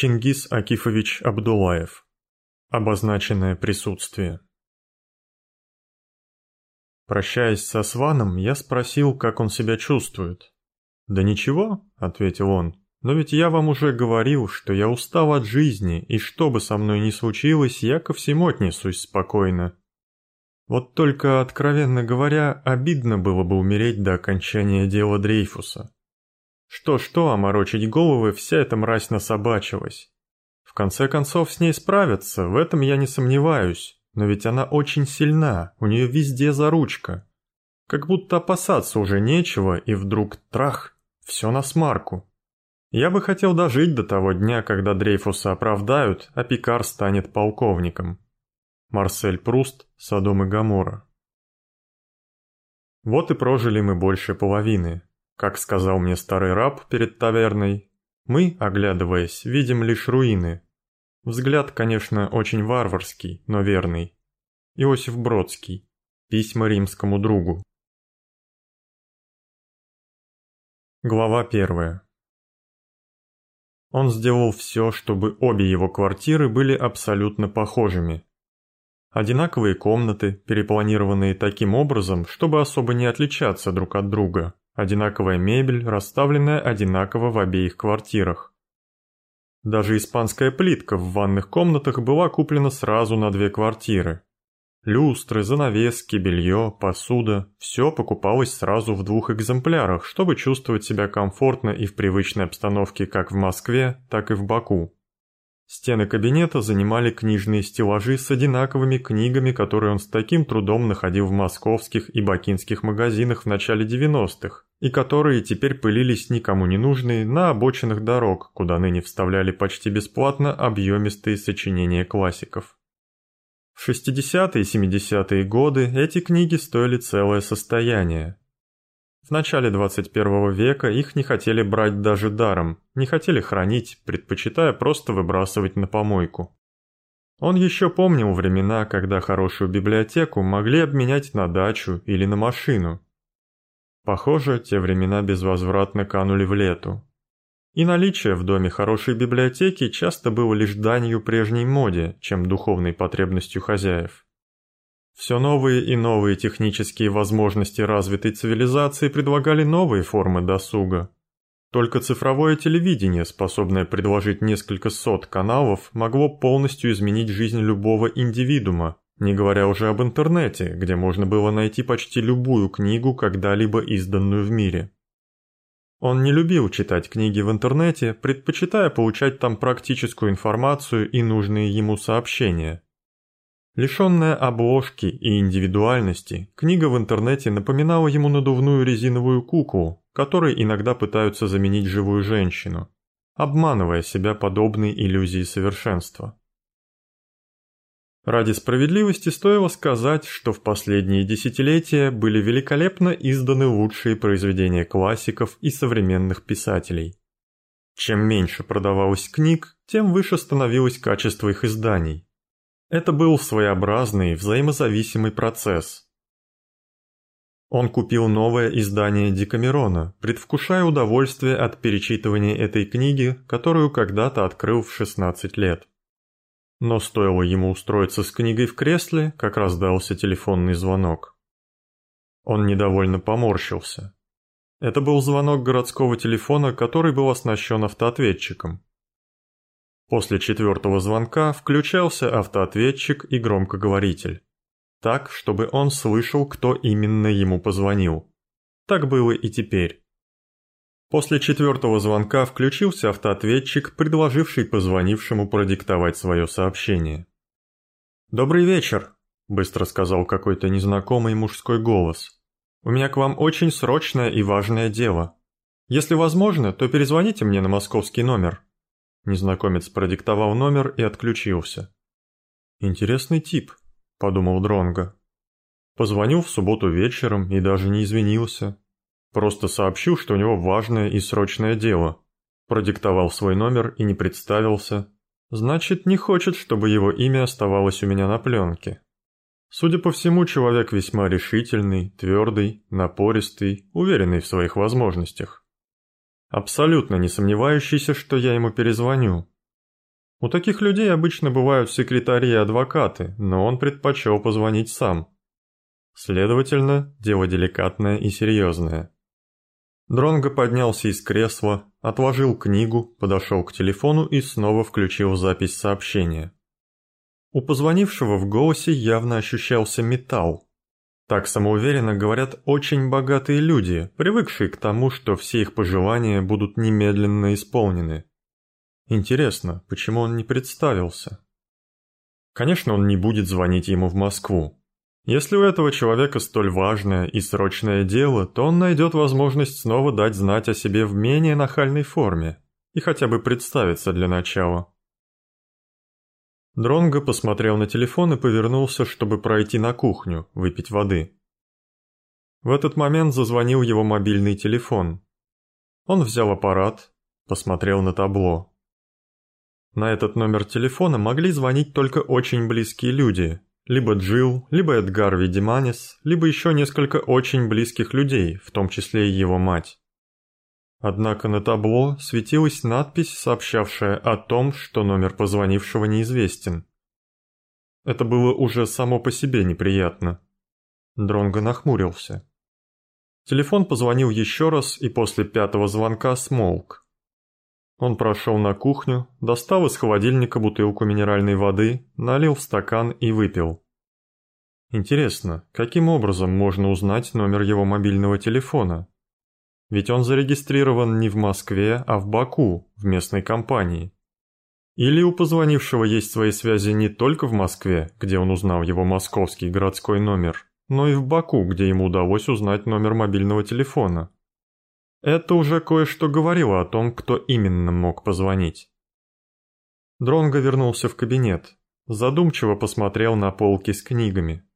Чингис Акифович Абдулаев. Обозначенное присутствие. Прощаясь со Сваном, я спросил, как он себя чувствует. «Да ничего», — ответил он, — «но ведь я вам уже говорил, что я устал от жизни, и что бы со мной ни случилось, я ко всему отнесусь спокойно. Вот только, откровенно говоря, обидно было бы умереть до окончания дела Дрейфуса. Что-что, оморочить головы, вся эта мразь насобачилась. В конце концов, с ней справятся, в этом я не сомневаюсь, но ведь она очень сильна, у нее везде заручка. Как будто опасаться уже нечего, и вдруг трах, все на смарку. Я бы хотел дожить до того дня, когда Дрейфуса оправдают, а Пикар станет полковником. Марсель Пруст, Содом и Гамора. Вот и прожили мы больше половины, как сказал мне старый раб перед таверной, мы, оглядываясь, видим лишь руины. Взгляд, конечно, очень варварский, но верный. Иосиф Бродский. Письма римскому другу. Глава первая. Он сделал все, чтобы обе его квартиры были абсолютно похожими. Одинаковые комнаты, перепланированные таким образом, чтобы особо не отличаться друг от друга. Одинаковая мебель, расставленная одинаково в обеих квартирах. Даже испанская плитка в ванных комнатах была куплена сразу на две квартиры. Люстры, занавески, белье, посуда – все покупалось сразу в двух экземплярах, чтобы чувствовать себя комфортно и в привычной обстановке как в Москве, так и в Баку. Стены кабинета занимали книжные стеллажи с одинаковыми книгами, которые он с таким трудом находил в московских и бакинских магазинах в начале 90-х, и которые теперь пылились никому не нужные на обочинах дорог, куда ныне вставляли почти бесплатно объемистые сочинения классиков. В 60-е и 70-е годы эти книги стоили целое состояние, в начале 21 века их не хотели брать даже даром, не хотели хранить, предпочитая просто выбрасывать на помойку. Он еще помнил времена, когда хорошую библиотеку могли обменять на дачу или на машину. Похоже, те времена безвозвратно канули в лету. И наличие в доме хорошей библиотеки часто было лишь данью прежней моде, чем духовной потребностью хозяев. Все новые и новые технические возможности развитой цивилизации предлагали новые формы досуга. Только цифровое телевидение, способное предложить несколько сот каналов, могло полностью изменить жизнь любого индивидуума, не говоря уже об интернете, где можно было найти почти любую книгу, когда-либо изданную в мире. Он не любил читать книги в интернете, предпочитая получать там практическую информацию и нужные ему сообщения – Лишенная обложки и индивидуальности, книга в интернете напоминала ему надувную резиновую куклу, которой иногда пытаются заменить живую женщину, обманывая себя подобной иллюзией совершенства. Ради справедливости стоило сказать, что в последние десятилетия были великолепно изданы лучшие произведения классиков и современных писателей. Чем меньше продавалось книг, тем выше становилось качество их изданий. Это был своеобразный, взаимозависимый процесс. Он купил новое издание Декамерона, предвкушая удовольствие от перечитывания этой книги, которую когда-то открыл в 16 лет. Но стоило ему устроиться с книгой в кресле, как раздался телефонный звонок. Он недовольно поморщился. Это был звонок городского телефона, который был оснащен автоответчиком. После четвертого звонка включался автоответчик и громкоговоритель. Так, чтобы он слышал, кто именно ему позвонил. Так было и теперь. После четвертого звонка включился автоответчик, предложивший позвонившему продиктовать свое сообщение. «Добрый вечер», – быстро сказал какой-то незнакомый мужской голос. «У меня к вам очень срочное и важное дело. Если возможно, то перезвоните мне на московский номер». Незнакомец продиктовал номер и отключился. «Интересный тип», — подумал Дронго. Позвонил в субботу вечером и даже не извинился. Просто сообщил, что у него важное и срочное дело. Продиктовал свой номер и не представился. Значит, не хочет, чтобы его имя оставалось у меня на пленке. Судя по всему, человек весьма решительный, твердый, напористый, уверенный в своих возможностях абсолютно не сомневающийся, что я ему перезвоню. У таких людей обычно бывают секретари и адвокаты, но он предпочел позвонить сам. Следовательно, дело деликатное и серьезное. Дронго поднялся из кресла, отложил книгу, подошел к телефону и снова включил запись сообщения. У позвонившего в голосе явно ощущался металл. Так самоуверенно говорят очень богатые люди, привыкшие к тому, что все их пожелания будут немедленно исполнены. Интересно, почему он не представился? Конечно, он не будет звонить ему в Москву. Если у этого человека столь важное и срочное дело, то он найдет возможность снова дать знать о себе в менее нахальной форме и хотя бы представиться для начала. Дронго посмотрел на телефон и повернулся, чтобы пройти на кухню, выпить воды. В этот момент зазвонил его мобильный телефон. Он взял аппарат, посмотрел на табло. На этот номер телефона могли звонить только очень близкие люди, либо Джилл, либо Эдгар Видиманис, либо еще несколько очень близких людей, в том числе и его мать. Однако на табло светилась надпись, сообщавшая о том, что номер позвонившего неизвестен. Это было уже само по себе неприятно. Дронго нахмурился. Телефон позвонил еще раз и после пятого звонка смолк. Он прошел на кухню, достал из холодильника бутылку минеральной воды, налил в стакан и выпил. Интересно, каким образом можно узнать номер его мобильного телефона? Ведь он зарегистрирован не в Москве, а в Баку, в местной компании. Или у позвонившего есть свои связи не только в Москве, где он узнал его московский городской номер, но и в Баку, где ему удалось узнать номер мобильного телефона. Это уже кое-что говорило о том, кто именно мог позвонить. Дронго вернулся в кабинет, задумчиво посмотрел на полки с книгами.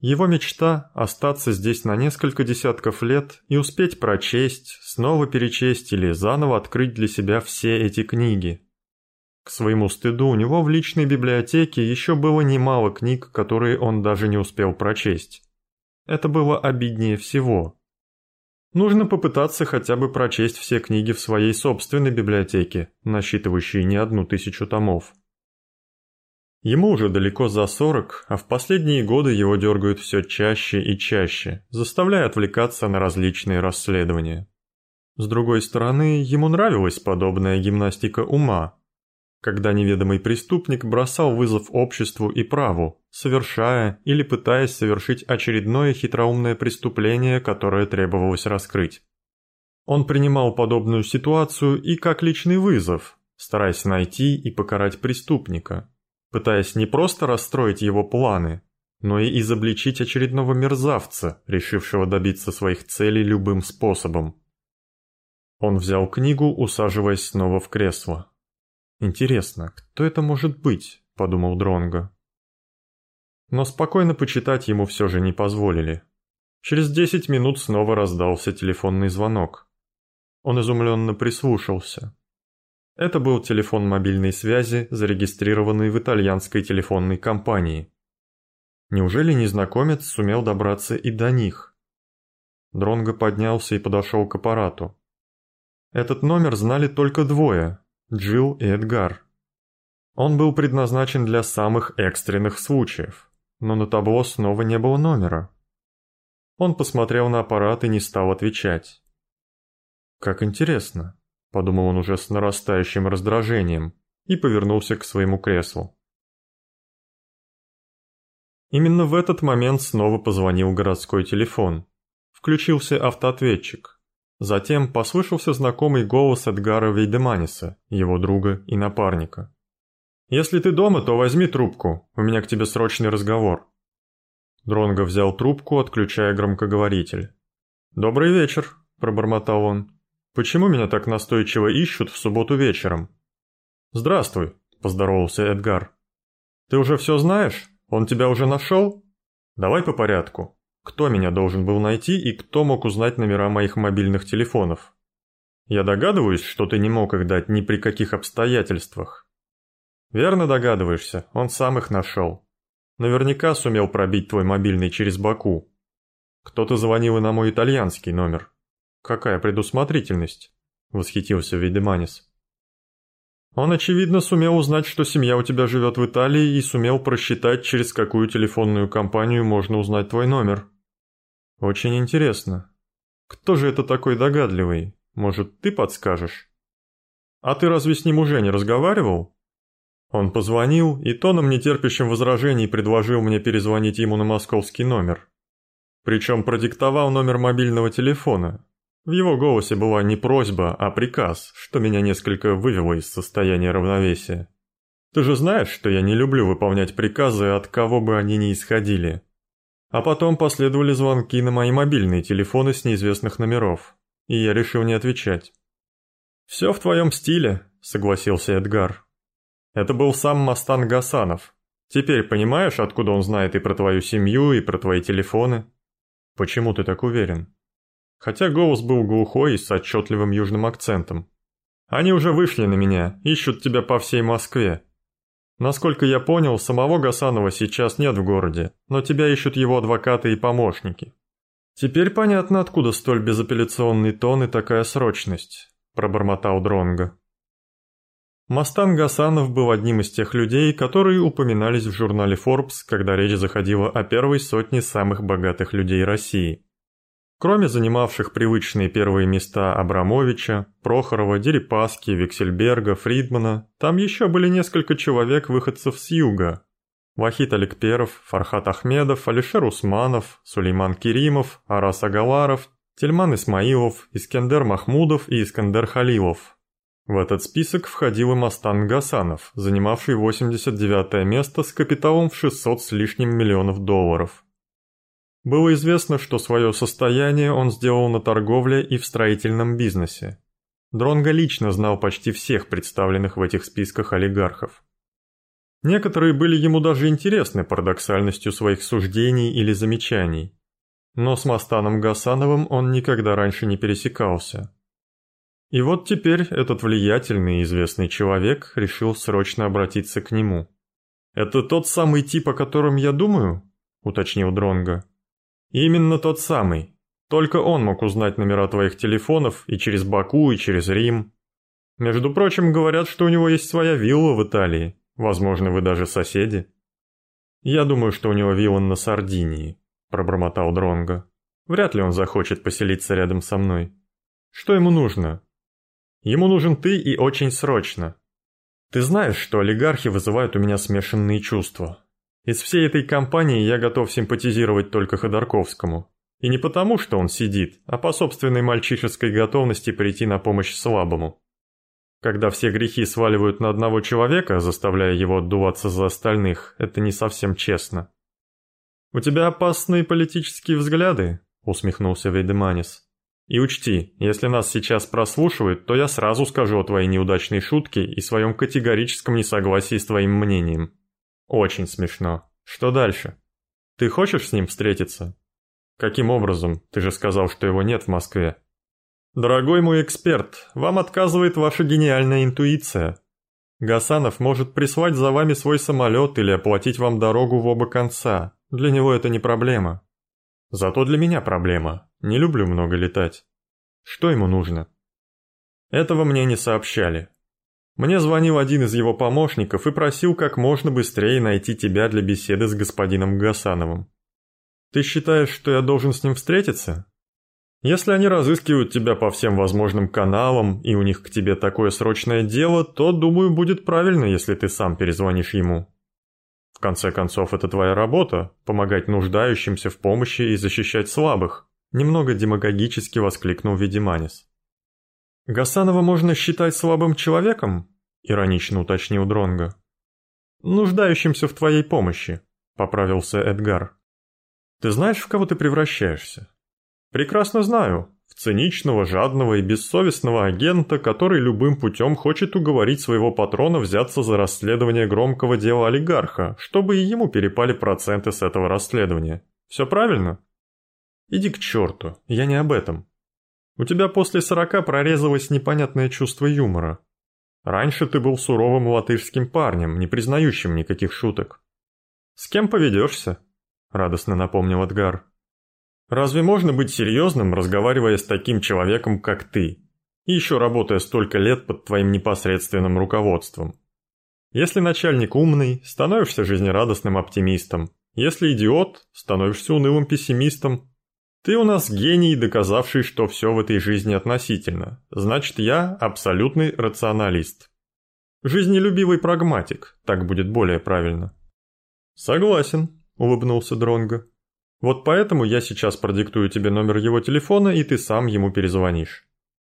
Его мечта – остаться здесь на несколько десятков лет и успеть прочесть, снова перечесть или заново открыть для себя все эти книги. К своему стыду у него в личной библиотеке еще было немало книг, которые он даже не успел прочесть. Это было обиднее всего – Нужно попытаться хотя бы прочесть все книги в своей собственной библиотеке, насчитывающей не одну тысячу томов. Ему уже далеко за сорок, а в последние годы его дергают все чаще и чаще, заставляя отвлекаться на различные расследования. С другой стороны, ему нравилась подобная гимнастика ума, когда неведомый преступник бросал вызов обществу и праву, совершая или пытаясь совершить очередное хитроумное преступление, которое требовалось раскрыть. Он принимал подобную ситуацию и как личный вызов, стараясь найти и покарать преступника, пытаясь не просто расстроить его планы, но и изобличить очередного мерзавца, решившего добиться своих целей любым способом. Он взял книгу, усаживаясь снова в кресло. «Интересно, кто это может быть?» – подумал Дронго. Но спокойно почитать ему все же не позволили. Через десять минут снова раздался телефонный звонок. Он изумленно прислушался. Это был телефон мобильной связи, зарегистрированный в итальянской телефонной компании. Неужели незнакомец сумел добраться и до них? Дронго поднялся и подошел к аппарату. Этот номер знали только двое Джилл и Эдгар. Он был предназначен для самых экстренных случаев, но на табло снова не было номера. Он посмотрел на аппарат и не стал отвечать. «Как интересно», — подумал он уже с нарастающим раздражением и повернулся к своему креслу. Именно в этот момент снова позвонил городской телефон. Включился автоответчик. Затем послышался знакомый голос Эдгара Вейдеманиса, его друга и напарника. «Если ты дома, то возьми трубку, у меня к тебе срочный разговор». Дронго взял трубку, отключая громкоговоритель. «Добрый вечер», – пробормотал он. «Почему меня так настойчиво ищут в субботу вечером?» «Здравствуй», – поздоровался Эдгар. «Ты уже все знаешь? Он тебя уже нашел? Давай по порядку. Кто меня должен был найти и кто мог узнать номера моих мобильных телефонов? Я догадываюсь, что ты не мог их дать ни при каких обстоятельствах. Верно догадываешься, он сам их нашел. Наверняка сумел пробить твой мобильный через Баку. Кто-то звонил и на мой итальянский номер. Какая предусмотрительность, восхитился Видеманис. Он, очевидно, сумел узнать, что семья у тебя живет в Италии и сумел просчитать, через какую телефонную компанию можно узнать твой номер. Очень интересно. Кто же это такой догадливый? Может, ты подскажешь? А ты разве с ним уже не разговаривал? Он позвонил и тоном нетерпящим возражений предложил мне перезвонить ему на московский номер. Причем продиктовал номер мобильного телефона. В его голосе была не просьба, а приказ, что меня несколько вывело из состояния равновесия. Ты же знаешь, что я не люблю выполнять приказы, от кого бы они ни исходили. А потом последовали звонки на мои мобильные телефоны с неизвестных номеров, и я решил не отвечать. «Все в твоем стиле», — согласился Эдгар. Это был сам Мастан Гасанов. Теперь понимаешь, откуда он знает и про твою семью, и про твои телефоны? Почему ты так уверен? Хотя голос был глухой и с отчетливым южным акцентом. Они уже вышли на меня, ищут тебя по всей Москве. Насколько я понял, самого Гасанова сейчас нет в городе, но тебя ищут его адвокаты и помощники. Теперь понятно, откуда столь безапелляционный тон и такая срочность, пробормотал Дронго. Мастан Гасанов был одним из тех людей, которые упоминались в журнале Forbes, когда речь заходила о первой сотне самых богатых людей России. Кроме занимавших привычные первые места Абрамовича, Прохорова, Дерипаски, Виксельберга, Фридмана, там еще были несколько человек-выходцев с юга. Вахид Аликперов, Фархат Ахмедов, Алишер Усманов, Сулейман Керимов, Арас Агаларов, Тельман Исмаилов, Искендер Махмудов и Искендер Халилов. В этот список входил и Мастан Гасанов, занимавший 89 место с капиталом в 600 с лишним миллионов долларов. Было известно, что свое состояние он сделал на торговле и в строительном бизнесе. Дронго лично знал почти всех представленных в этих списках олигархов. Некоторые были ему даже интересны парадоксальностью своих суждений или замечаний. Но с Мастаном Гасановым он никогда раньше не пересекался. И вот теперь этот влиятельный и известный человек решил срочно обратиться к нему. «Это тот самый тип, о котором я думаю?» – уточнил Дронго. «Именно тот самый. Только он мог узнать номера твоих телефонов и через Баку, и через Рим. Между прочим, говорят, что у него есть своя вилла в Италии. Возможно, вы даже соседи». «Я думаю, что у него вилла на Сардинии», – пробормотал Дронго. «Вряд ли он захочет поселиться рядом со мной. Что ему нужно? Ему нужен ты и очень срочно. Ты знаешь, что олигархи вызывают у меня смешанные чувства. Из всей этой компании я готов симпатизировать только Ходорковскому. И не потому, что он сидит, а по собственной мальчишеской готовности прийти на помощь слабому. Когда все грехи сваливают на одного человека, заставляя его отдуваться за остальных, это не совсем честно. «У тебя опасные политические взгляды», — усмехнулся Вейдеманис. И учти, если нас сейчас прослушивают, то я сразу скажу о твоей неудачной шутке и своем категорическом несогласии с твоим мнением. Очень смешно. Что дальше? Ты хочешь с ним встретиться? Каким образом? Ты же сказал, что его нет в Москве. Дорогой мой эксперт, вам отказывает ваша гениальная интуиция. Гасанов может прислать за вами свой самолет или оплатить вам дорогу в оба конца. Для него это не проблема. Зато для меня проблема. Не люблю много летать. Что ему нужно? Этого мне не сообщали. Мне звонил один из его помощников и просил как можно быстрее найти тебя для беседы с господином Гасановым. Ты считаешь, что я должен с ним встретиться? Если они разыскивают тебя по всем возможным каналам, и у них к тебе такое срочное дело, то, думаю, будет правильно, если ты сам перезвонишь ему. В конце концов, это твоя работа – помогать нуждающимся в помощи и защищать слабых», – немного демагогически воскликнул Ведиманис. «Гасанова можно считать слабым человеком?» – иронично уточнил Дронго. «Нуждающимся в твоей помощи», – поправился Эдгар. «Ты знаешь, в кого ты превращаешься?» «Прекрасно знаю циничного, жадного и бессовестного агента, который любым путем хочет уговорить своего патрона взяться за расследование громкого дела олигарха, чтобы и ему перепали проценты с этого расследования. Все правильно? Иди к черту, я не об этом. У тебя после сорока прорезалось непонятное чувство юмора. Раньше ты был суровым латышским парнем, не признающим никаких шуток. «С кем поведешься?» – радостно напомнил Эдгар. Разве можно быть серьезным, разговаривая с таким человеком, как ты? И еще работая столько лет под твоим непосредственным руководством. Если начальник умный, становишься жизнерадостным оптимистом. Если идиот, становишься унылым пессимистом. Ты у нас гений, доказавший, что все в этой жизни относительно. Значит, я абсолютный рационалист. Жизнелюбивый прагматик, так будет более правильно. Согласен, улыбнулся Дронго. Вот поэтому я сейчас продиктую тебе номер его телефона, и ты сам ему перезвонишь.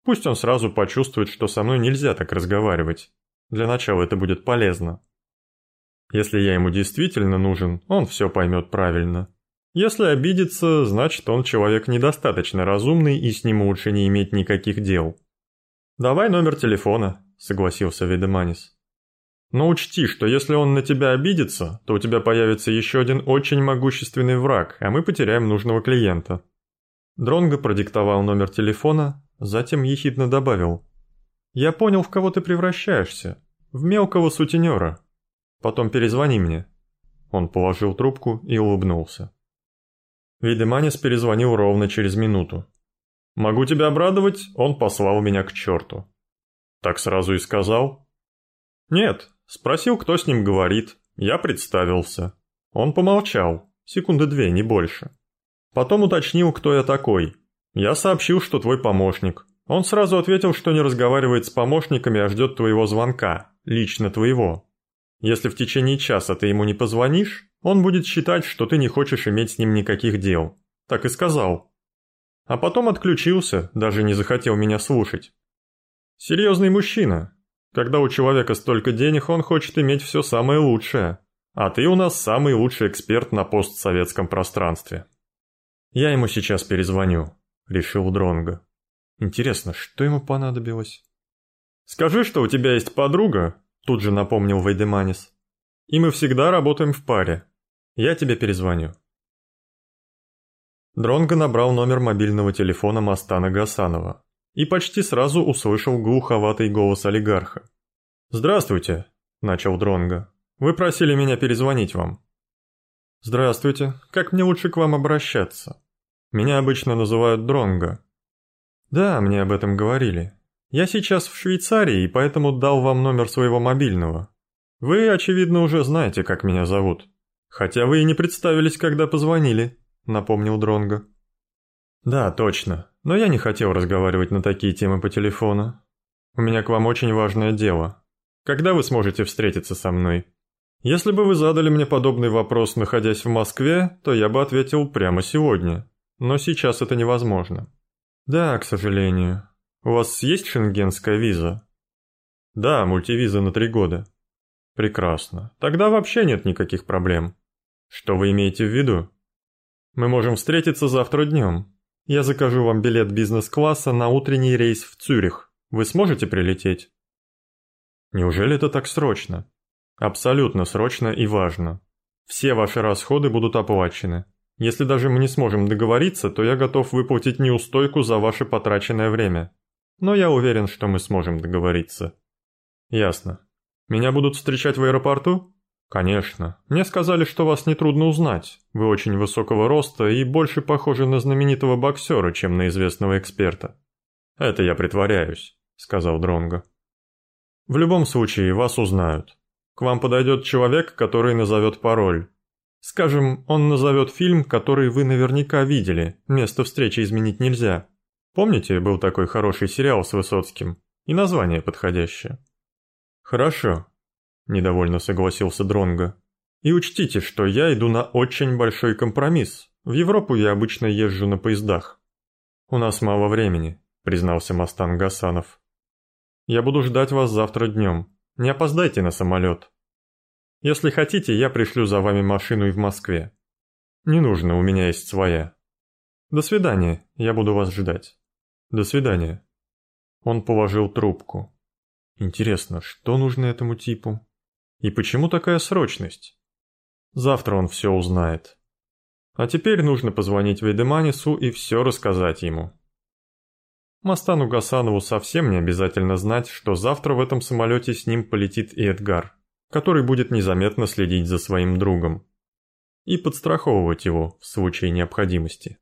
Пусть он сразу почувствует, что со мной нельзя так разговаривать. Для начала это будет полезно. Если я ему действительно нужен, он все поймет правильно. Если обидится, значит он человек недостаточно разумный и с ним лучше не иметь никаких дел. «Давай номер телефона», — согласился Ведеманис. «Но учти, что если он на тебя обидится, то у тебя появится еще один очень могущественный враг, а мы потеряем нужного клиента». Дронго продиктовал номер телефона, затем ехидно добавил. «Я понял, в кого ты превращаешься. В мелкого сутенера. Потом перезвони мне». Он положил трубку и улыбнулся. Видеманис перезвонил ровно через минуту. «Могу тебя обрадовать, он послал меня к черту». «Так сразу и сказал?» «Нет, спросил, кто с ним говорит. Я представился. Он помолчал, секунды две, не больше. Потом уточнил, кто я такой. Я сообщил, что твой помощник. Он сразу ответил, что не разговаривает с помощниками, а ждет твоего звонка, лично твоего. Если в течение часа ты ему не позвонишь, он будет считать, что ты не хочешь иметь с ним никаких дел. Так и сказал. А потом отключился, даже не захотел меня слушать. Серьезный мужчина. Когда у человека столько денег, он хочет иметь все самое лучшее. А ты у нас самый лучший эксперт на постсоветском пространстве. Я ему сейчас перезвоню, решил Дронго. Интересно, что ему понадобилось? «Скажи, что у тебя есть подруга», — тут же напомнил Вайдеманис. «И мы всегда работаем в паре. Я тебе перезвоню». Дронго набрал номер мобильного телефона Мастана Гасанова и почти сразу услышал глуховатый голос олигарха. «Здравствуйте», — начал Дронго. «Вы просили меня перезвонить вам». «Здравствуйте. Как мне лучше к вам обращаться?» «Меня обычно называют Дронго. «Да, мне об этом говорили. Я сейчас в Швейцарии, и поэтому дал вам номер своего мобильного. Вы, очевидно, уже знаете, как меня зовут. Хотя вы и не представились, когда позвонили», — напомнил Дронго. «Да, точно. Но я не хотел разговаривать на такие темы по телефону. У меня к вам очень важное дело. Когда вы сможете встретиться со мной?» Если бы вы задали мне подобный вопрос, находясь в Москве, то я бы ответил прямо сегодня. Но сейчас это невозможно. «Да, к сожалению. У вас есть шенгенская виза?» «Да, мультивиза на три года». «Прекрасно. Тогда вообще нет никаких проблем. Что вы имеете в виду?» «Мы можем встретиться завтра днем. Я закажу вам билет бизнес-класса на утренний рейс в Цюрих. Вы сможете прилететь?» «Неужели это так срочно?» «Абсолютно срочно и важно. Все ваши расходы будут оплачены. Если даже мы не сможем договориться, то я готов выплатить неустойку за ваше потраченное время. Но я уверен, что мы сможем договориться. Ясно. Меня будут встречать в аэропорту? Конечно. Мне сказали, что вас нетрудно узнать. Вы очень высокого роста и больше похожи на знаменитого боксера, чем на известного эксперта. Это я притворяюсь, сказал Дронго. В любом случае, вас узнают. К вам подойдет человек, который назовет пароль. Скажем, он назовет фильм, который вы наверняка видели, место встречи изменить нельзя. Помните, был такой хороший сериал с Высоцким? И название подходящее. Хорошо, недовольно согласился Дронго. И учтите, что я иду на очень большой компромисс. В Европу я обычно езжу на поездах. У нас мало времени, признался Мастан Гасанов. Я буду ждать вас завтра днем. Не опоздайте на самолет. Если хотите, я пришлю за вами машину и в Москве. Не нужно, у меня есть своя. До свидания, я буду вас ждать. До свидания. Он положил трубку. Интересно, что нужно этому типу? И почему такая срочность? Завтра он все узнает. А теперь нужно позвонить Вейдеманису и все рассказать ему. Мастану Гасанову совсем не обязательно знать, что завтра в этом самолете с ним полетит и Эдгар который будет незаметно следить за своим другом и подстраховывать его в случае необходимости.